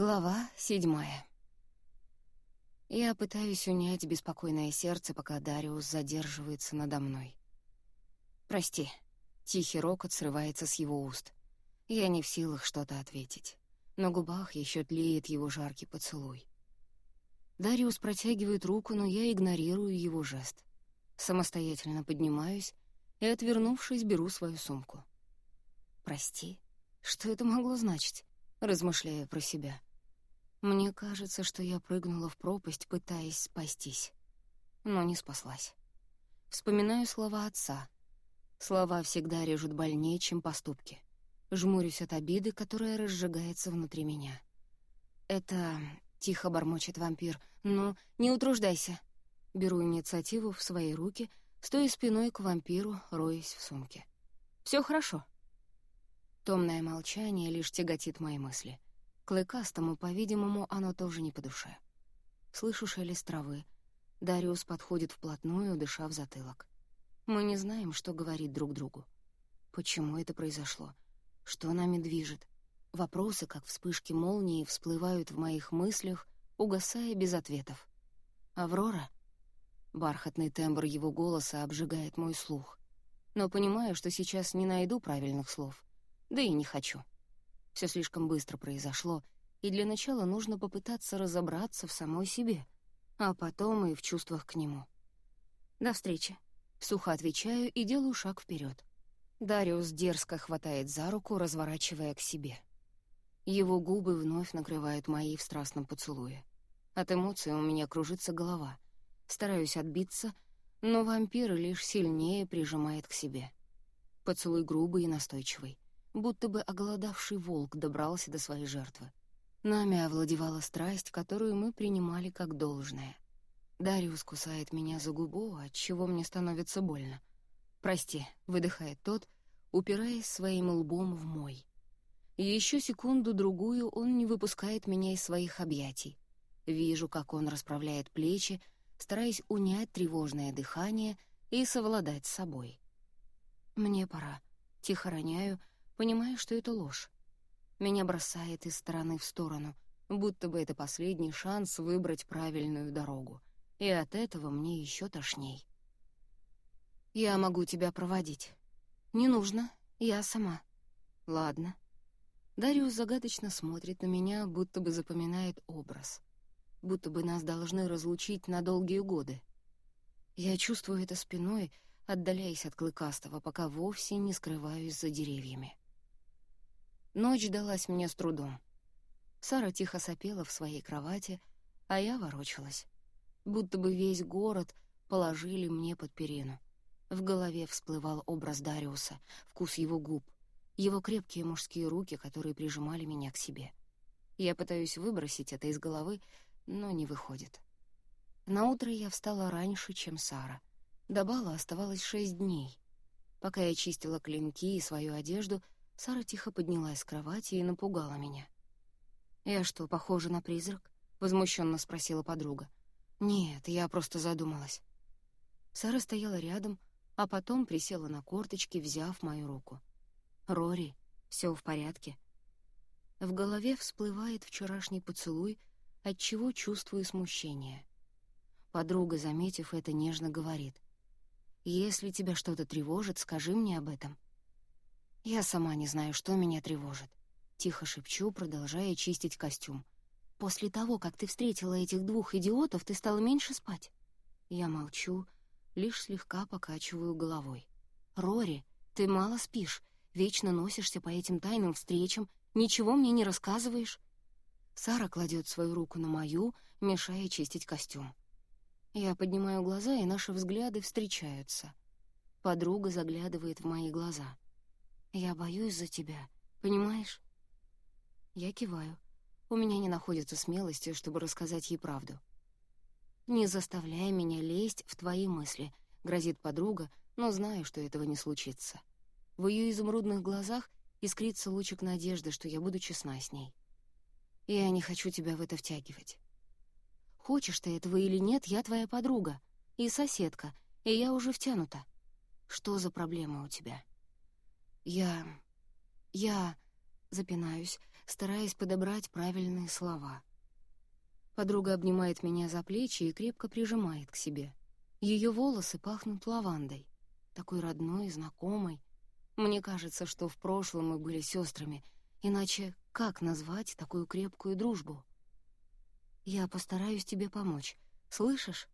Глава седьмая. Я пытаюсь унять беспокойное сердце, пока Дариус задерживается надо мной. «Прости», — тихий рокот срывается с его уст. Я не в силах что-то ответить. На губах еще тлеет его жаркий поцелуй. Дариус протягивает руку, но я игнорирую его жест. Самостоятельно поднимаюсь и, отвернувшись, беру свою сумку. «Прости? Что это могло значить?» размышляя про себя. Мне кажется, что я прыгнула в пропасть, пытаясь спастись. Но не спаслась. Вспоминаю слова отца. Слова всегда режут больнее, чем поступки. Жмурюсь от обиды, которая разжигается внутри меня. «Это...» — тихо бормочет вампир. «Ну, не утруждайся». Беру инициативу в свои руки, стоя спиной к вампиру, роясь в сумке. Все хорошо». Томное молчание лишь тяготит мои мысли. Клыкастому, по-видимому, оно тоже не по душе. Слышу шелест травы. Дариус подходит вплотную, дыша в затылок. Мы не знаем, что говорить друг другу. Почему это произошло? Что нами движет? Вопросы, как вспышки молнии, всплывают в моих мыслях, угасая без ответов. «Аврора?» Бархатный тембр его голоса обжигает мой слух. Но понимаю, что сейчас не найду правильных слов. Да и не хочу. Все слишком быстро произошло, и для начала нужно попытаться разобраться в самой себе, а потом и в чувствах к нему. «До встречи», — сухо отвечаю и делаю шаг вперед. Дариус дерзко хватает за руку, разворачивая к себе. Его губы вновь накрывают мои в страстном поцелуе. От эмоций у меня кружится голова. Стараюсь отбиться, но вампир лишь сильнее прижимает к себе. Поцелуй грубый и настойчивый будто бы оголодавший волк добрался до своей жертвы. Нами овладевала страсть, которую мы принимали как должное. Дариус кусает меня за губу, от чего мне становится больно. «Прости», — выдыхает тот, упираясь своим лбом в мой. Еще секунду-другую он не выпускает меня из своих объятий. Вижу, как он расправляет плечи, стараясь унять тревожное дыхание и совладать с собой. «Мне пора», — тихо роняю, — Понимаю, что это ложь. Меня бросает из стороны в сторону, будто бы это последний шанс выбрать правильную дорогу. И от этого мне еще тошней. «Я могу тебя проводить». «Не нужно, я сама». «Ладно». Дариус загадочно смотрит на меня, будто бы запоминает образ. Будто бы нас должны разлучить на долгие годы. Я чувствую это спиной, отдаляясь от Клыкастого, пока вовсе не скрываюсь за деревьями. Ночь далась мне с трудом. Сара тихо сопела в своей кровати, а я ворочалась. Будто бы весь город положили мне под перину. В голове всплывал образ Дариуса, вкус его губ, его крепкие мужские руки, которые прижимали меня к себе. Я пытаюсь выбросить это из головы, но не выходит. Наутро я встала раньше, чем Сара. До бала оставалось шесть дней. Пока я чистила клинки и свою одежду — Сара тихо поднялась с кровати и напугала меня. «Я что, похожа на призрак?» — возмущенно спросила подруга. «Нет, я просто задумалась». Сара стояла рядом, а потом присела на корточки, взяв мою руку. «Рори, все в порядке?» В голове всплывает вчерашний поцелуй, отчего чувствую смущение. Подруга, заметив это, нежно говорит. «Если тебя что-то тревожит, скажи мне об этом». Я сама не знаю, что меня тревожит. Тихо шепчу, продолжая чистить костюм. После того, как ты встретила этих двух идиотов, ты стала меньше спать. Я молчу, лишь слегка покачиваю головой. «Рори, ты мало спишь, вечно носишься по этим тайным встречам, ничего мне не рассказываешь». Сара кладет свою руку на мою, мешая чистить костюм. Я поднимаю глаза, и наши взгляды встречаются. Подруга заглядывает в мои глаза — я боюсь за тебя, понимаешь? Я киваю. У меня не находится смелости, чтобы рассказать ей правду. «Не заставляй меня лезть в твои мысли», — грозит подруга, но знаю, что этого не случится. В ее изумрудных глазах искрится лучик надежды, что я буду честна с ней. Я не хочу тебя в это втягивать. Хочешь ты этого или нет, я твоя подруга и соседка, и я уже втянута. Что за проблема у тебя?» «Я... я...» Запинаюсь. стараясь подобрать правильные слова. Подруга обнимает меня за плечи и крепко прижимает к себе. Ее волосы пахнут лавандой, такой родной и знакомой. Мне кажется, что в прошлом мы были сестрами, иначе как назвать такую крепкую дружбу? «Я постараюсь тебе помочь. Слышишь?»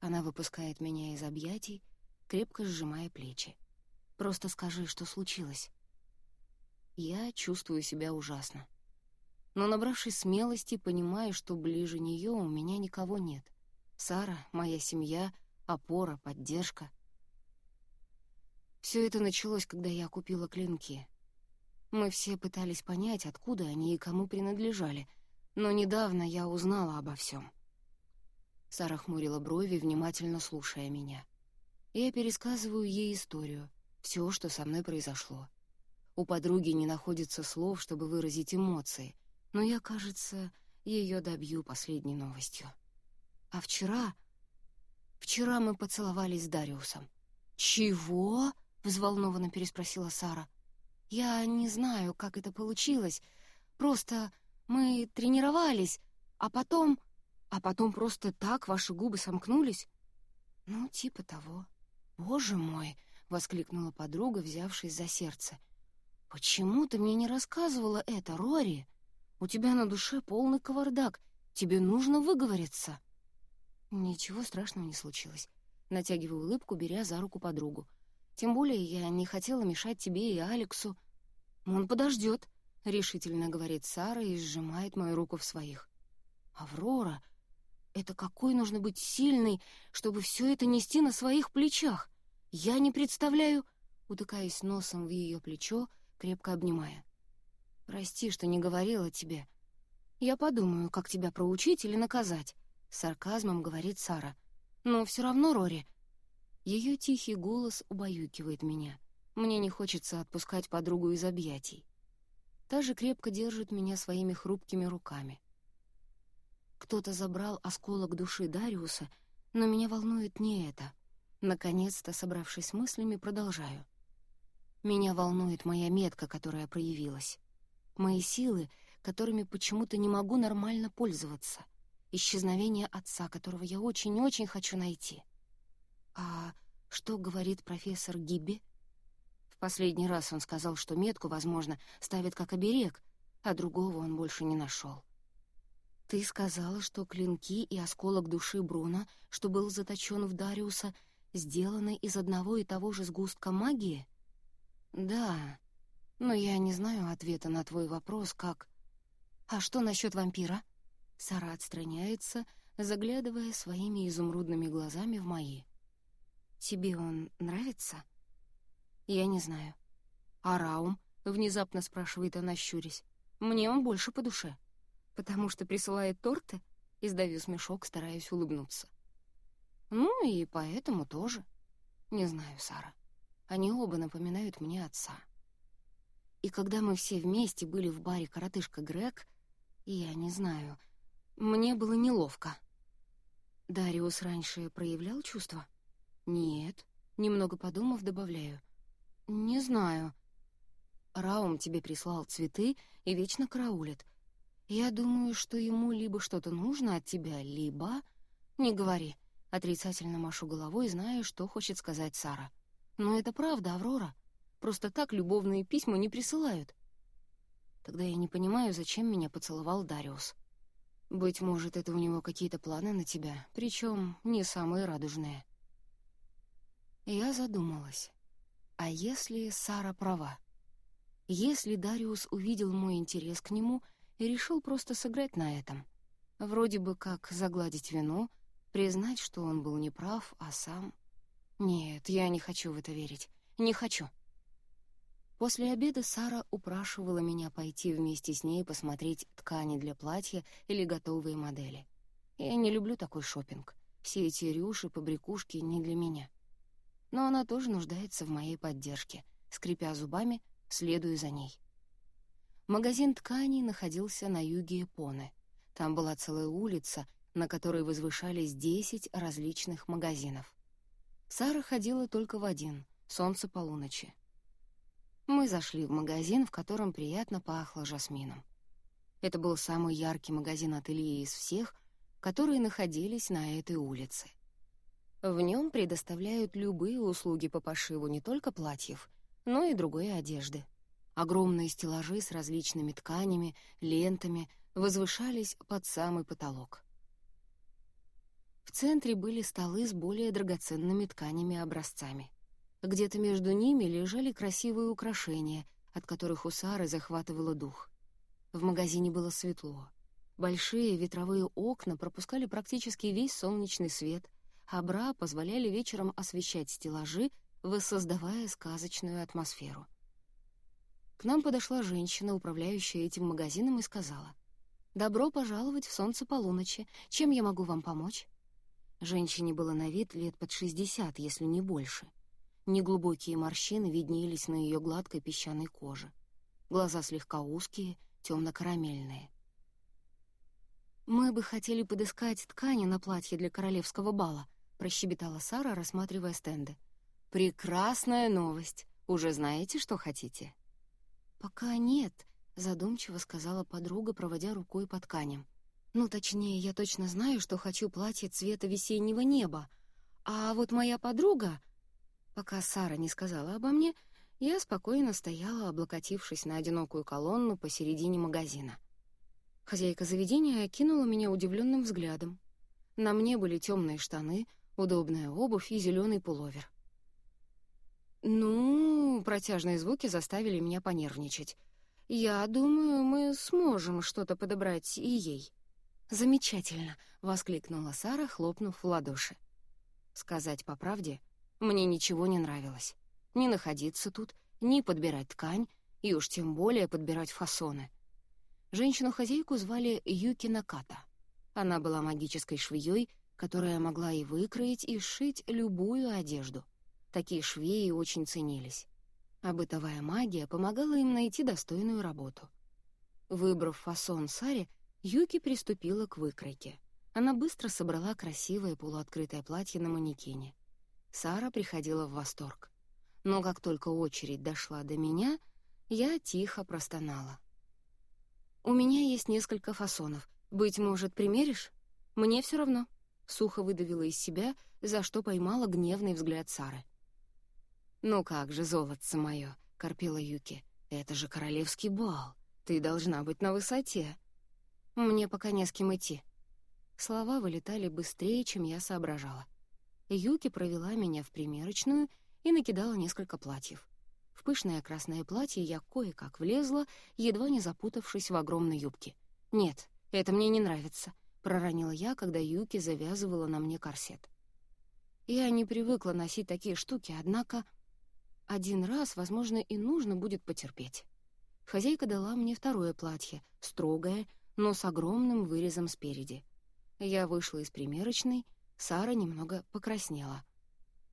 Она выпускает меня из объятий, крепко сжимая плечи. «Просто скажи, что случилось». Я чувствую себя ужасно. Но, набравшись смелости, понимаю, что ближе нее у меня никого нет. Сара, моя семья, опора, поддержка. Все это началось, когда я купила клинки. Мы все пытались понять, откуда они и кому принадлежали, но недавно я узнала обо всем. Сара хмурила брови, внимательно слушая меня. Я пересказываю ей историю, все, что со мной произошло. У подруги не находится слов, чтобы выразить эмоции, но я, кажется, ее добью последней новостью. А вчера... Вчера мы поцеловались с Дариусом. «Чего?» — взволнованно переспросила Сара. «Я не знаю, как это получилось. Просто мы тренировались, а потом... А потом просто так ваши губы сомкнулись?» «Ну, типа того». «Боже мой!» — воскликнула подруга, взявшись за сердце. «Почему ты мне не рассказывала это, Рори? У тебя на душе полный кавардак. Тебе нужно выговориться». Ничего страшного не случилось. Натягиваю улыбку, беря за руку подругу. Тем более я не хотела мешать тебе и Алексу. «Он подождет», — решительно говорит Сара и сжимает мою руку в своих. «Аврора, это какой нужно быть сильной, чтобы все это нести на своих плечах? Я не представляю...» Утыкаясь носом в ее плечо, крепко обнимая. «Прости, что не говорила тебе. Я подумаю, как тебя проучить или наказать», — сарказмом говорит Сара. «Но все равно, Рори...» Ее тихий голос убаюкивает меня. Мне не хочется отпускать подругу из объятий. Та же крепко держит меня своими хрупкими руками. Кто-то забрал осколок души Дариуса, но меня волнует не это. Наконец-то, собравшись мыслями, продолжаю. Меня волнует моя метка, которая проявилась. Мои силы, которыми почему-то не могу нормально пользоваться. Исчезновение отца, которого я очень-очень хочу найти. А что говорит профессор Гибби? В последний раз он сказал, что метку, возможно, ставит как оберег, а другого он больше не нашел. Ты сказала, что клинки и осколок души Бруна, что был заточен в Дариуса, сделаны из одного и того же сгустка магии? «Да, но я не знаю ответа на твой вопрос, как...» «А что насчет вампира?» Сара отстраняется, заглядывая своими изумрудными глазами в мои. «Тебе он нравится?» «Я не знаю». «А Раум?» — внезапно спрашивает она, щурясь. «Мне он больше по душе». «Потому что присылает торты?» — издавил смешок, стараясь улыбнуться. «Ну и поэтому тоже. Не знаю, Сара. Они оба напоминают мне отца. И когда мы все вместе были в баре «Коротышка Грег», я не знаю, мне было неловко. Дариус раньше проявлял чувства? Нет. Немного подумав, добавляю. Не знаю. Раум тебе прислал цветы и вечно караулит. Я думаю, что ему либо что-то нужно от тебя, либо... Не говори. Отрицательно машу головой, зная, что хочет сказать Сара. Но это правда, Аврора. Просто так любовные письма не присылают. Тогда я не понимаю, зачем меня поцеловал Дариус. Быть может, это у него какие-то планы на тебя, причем не самые радужные. Я задумалась. А если Сара права? Если Дариус увидел мой интерес к нему и решил просто сыграть на этом? Вроде бы как загладить вину, признать, что он был неправ, а сам... Нет, я не хочу в это верить. Не хочу. После обеда Сара упрашивала меня пойти вместе с ней посмотреть ткани для платья или готовые модели. Я не люблю такой шопинг. Все эти рюши, побрякушки не для меня. Но она тоже нуждается в моей поддержке. Скрипя зубами, следую за ней. Магазин тканей находился на юге Японы. Там была целая улица, на которой возвышались десять различных магазинов. Сара ходила только в один — солнце полуночи. Мы зашли в магазин, в котором приятно пахло жасмином. Это был самый яркий магазин ателье из всех, которые находились на этой улице. В нем предоставляют любые услуги по пошиву не только платьев, но и другой одежды. Огромные стеллажи с различными тканями, лентами возвышались под самый потолок. В центре были столы с более драгоценными тканями-образцами. Где-то между ними лежали красивые украшения, от которых у Сары захватывало дух. В магазине было светло. Большие ветровые окна пропускали практически весь солнечный свет, а бра позволяли вечером освещать стеллажи, воссоздавая сказочную атмосферу. К нам подошла женщина, управляющая этим магазином, и сказала, «Добро пожаловать в солнце полуночи. Чем я могу вам помочь?» Женщине было на вид лет под шестьдесят, если не больше. Неглубокие морщины виднелись на ее гладкой песчаной коже. Глаза слегка узкие, темно-карамельные. «Мы бы хотели подыскать ткани на платье для королевского бала», прощебетала Сара, рассматривая стенды. «Прекрасная новость! Уже знаете, что хотите?» «Пока нет», — задумчиво сказала подруга, проводя рукой по тканям. «Ну, точнее, я точно знаю, что хочу платье цвета весеннего неба. А вот моя подруга...» Пока Сара не сказала обо мне, я спокойно стояла, облокотившись на одинокую колонну посередине магазина. Хозяйка заведения окинула меня удивленным взглядом. На мне были темные штаны, удобная обувь и зеленый пуловер. Ну, протяжные звуки заставили меня понервничать. Я думаю, мы сможем что-то подобрать и ей. Замечательно, воскликнула Сара, хлопнув в ладоши. Сказать по правде, мне ничего не нравилось. Ни находиться тут, ни подбирать ткань, и уж тем более подбирать фасоны. Женщину-хозяйку звали Юки Наката. Она была магической швеей, которая могла и выкроить, и сшить любую одежду. Такие швеи очень ценились. А бытовая магия помогала им найти достойную работу. Выбрав фасон Саре, Юки приступила к выкройке. Она быстро собрала красивое полуоткрытое платье на манекене. Сара приходила в восторг. Но как только очередь дошла до меня, я тихо простонала. «У меня есть несколько фасонов. Быть может, примеришь? Мне все равно», — сухо выдавила из себя, за что поймала гневный взгляд Сары. «Ну как же, золотце мое», — корпела Юки, — «это же королевский бал. Ты должна быть на высоте». «Мне пока не с кем идти». Слова вылетали быстрее, чем я соображала. Юки провела меня в примерочную и накидала несколько платьев. В пышное красное платье я кое-как влезла, едва не запутавшись в огромной юбке. «Нет, это мне не нравится», — проронила я, когда Юки завязывала на мне корсет. Я не привыкла носить такие штуки, однако один раз, возможно, и нужно будет потерпеть. Хозяйка дала мне второе платье, строгое, но с огромным вырезом спереди. Я вышла из примерочной, Сара немного покраснела.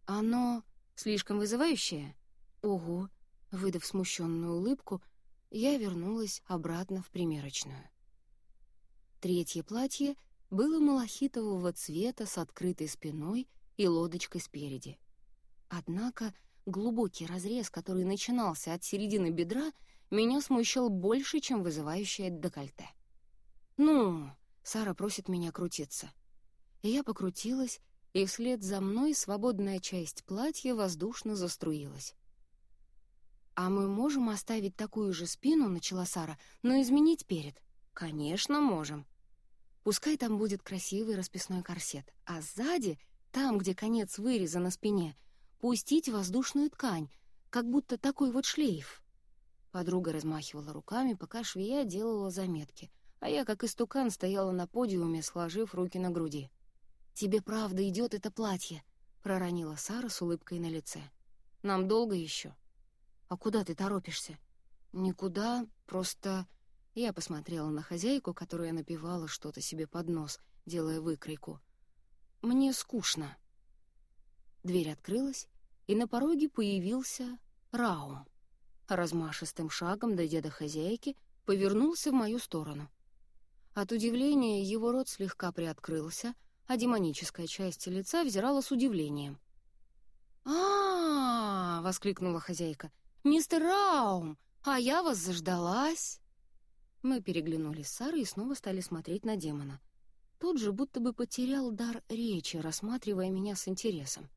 «Оно слишком вызывающее?» «Ого!» Выдав смущенную улыбку, я вернулась обратно в примерочную. Третье платье было малахитового цвета с открытой спиной и лодочкой спереди. Однако Глубокий разрез, который начинался от середины бедра, меня смущал больше, чем вызывающее декольте. «Ну!» — Сара просит меня крутиться. Я покрутилась, и вслед за мной свободная часть платья воздушно заструилась. «А мы можем оставить такую же спину, — начала Сара, — но изменить перед?» «Конечно, можем. Пускай там будет красивый расписной корсет, а сзади, там, где конец выреза на спине — пустить воздушную ткань, как будто такой вот шлейф. Подруга размахивала руками, пока швея делала заметки, а я, как истукан, стояла на подиуме, сложив руки на груди. «Тебе правда идет это платье?» — проронила Сара с улыбкой на лице. «Нам долго еще?» «А куда ты торопишься?» «Никуда, просто...» Я посмотрела на хозяйку, которая напевала что-то себе под нос, делая выкройку. «Мне скучно». Дверь открылась, и на пороге появился Раум. Размашистым шагом, дойдя до хозяйки, повернулся в мою сторону. От удивления его рот слегка приоткрылся, а демоническая часть лица взирала с удивлением. а, -а, -а воскликнула хозяйка. «Мистер Раум, а я вас заждалась!» Мы переглянулись с Сарой и снова стали смотреть на демона. Тот же будто бы потерял дар речи, рассматривая меня с интересом.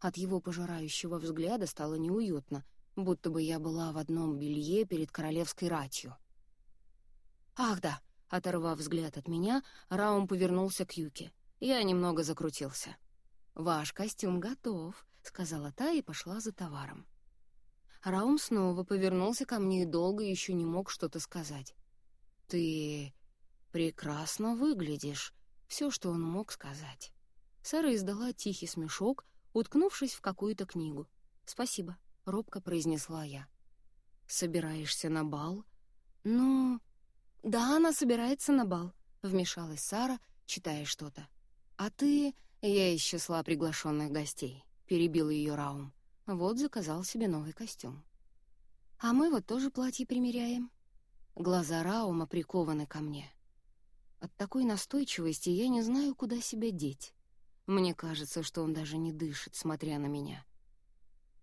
От его пожирающего взгляда стало неуютно, будто бы я была в одном белье перед королевской ратью. «Ах да!» — оторвав взгляд от меня, Раум повернулся к Юке. Я немного закрутился. «Ваш костюм готов», — сказала та и пошла за товаром. Раум снова повернулся ко мне и долго еще не мог что-то сказать. «Ты прекрасно выглядишь», — все, что он мог сказать. Сара издала тихий смешок, уткнувшись в какую-то книгу. «Спасибо», — робко произнесла я. «Собираешься на бал?» «Ну...» «Да, она собирается на бал», — вмешалась Сара, читая что-то. «А ты...» — я из приглашенных гостей, — перебил ее Раум. Вот заказал себе новый костюм. «А мы вот тоже платье примеряем». Глаза Раума прикованы ко мне. От такой настойчивости я не знаю, куда себя деть. Мне кажется, что он даже не дышит, смотря на меня.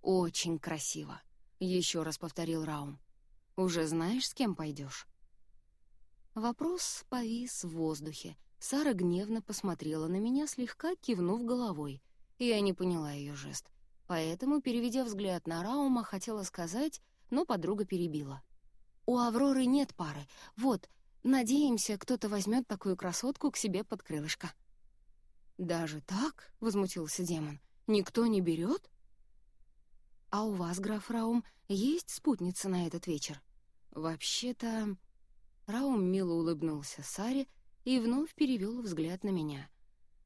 «Очень красиво», — еще раз повторил Раум. «Уже знаешь, с кем пойдешь?» Вопрос повис в воздухе. Сара гневно посмотрела на меня, слегка кивнув головой. Я не поняла ее жест. Поэтому, переведя взгляд на Раума, хотела сказать, но подруга перебила. «У Авроры нет пары. Вот, надеемся, кто-то возьмет такую красотку к себе под крылышко». «Даже так?» — возмутился демон. «Никто не берет?» «А у вас, граф Раум, есть спутница на этот вечер?» «Вообще-то...» Раум мило улыбнулся Саре и вновь перевел взгляд на меня.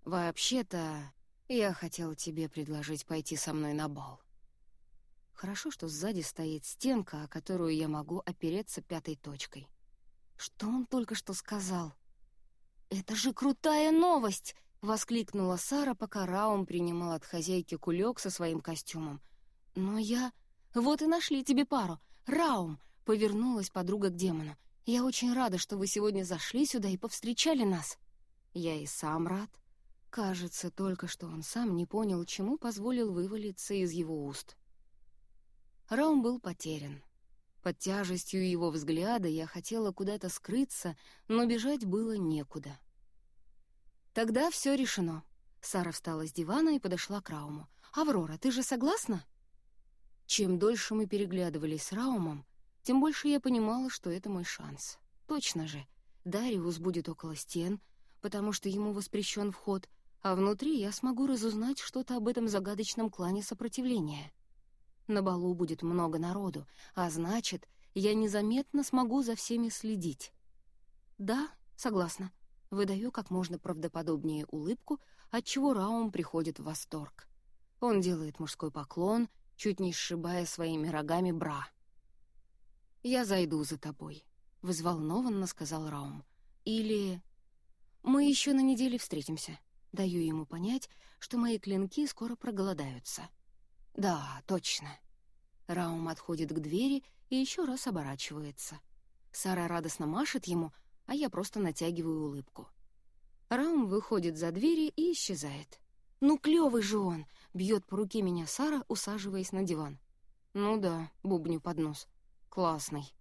«Вообще-то, я хотел тебе предложить пойти со мной на бал». Хорошо, что сзади стоит стенка, о которую я могу опереться пятой точкой. Что он только что сказал? «Это же крутая новость!» — воскликнула Сара, пока Раум принимал от хозяйки кулек со своим костюмом. «Но я...» «Вот и нашли тебе пару! Раум!» — повернулась подруга к демону. «Я очень рада, что вы сегодня зашли сюда и повстречали нас». «Я и сам рад». Кажется, только что он сам не понял, чему позволил вывалиться из его уст. Раум был потерян. Под тяжестью его взгляда я хотела куда-то скрыться, но бежать было некуда. Тогда все решено. Сара встала с дивана и подошла к Рауму. «Аврора, ты же согласна?» Чем дольше мы переглядывались с Раумом, тем больше я понимала, что это мой шанс. Точно же, Дариус будет около стен, потому что ему воспрещен вход, а внутри я смогу разузнать что-то об этом загадочном клане сопротивления. На балу будет много народу, а значит, я незаметно смогу за всеми следить. Да, согласна. Выдаю как можно правдоподобнее улыбку, отчего Раум приходит в восторг. Он делает мужской поклон, чуть не сшибая своими рогами бра. «Я зайду за тобой», — взволнованно сказал Раум. «Или...» «Мы еще на неделе встретимся». Даю ему понять, что мои клинки скоро проголодаются. «Да, точно». Раум отходит к двери и еще раз оборачивается. Сара радостно машет ему, а я просто натягиваю улыбку. Раум выходит за двери и исчезает. «Ну, клёвый же он!» — бьет по руке меня Сара, усаживаясь на диван. «Ну да», — бубню под нос. «Классный».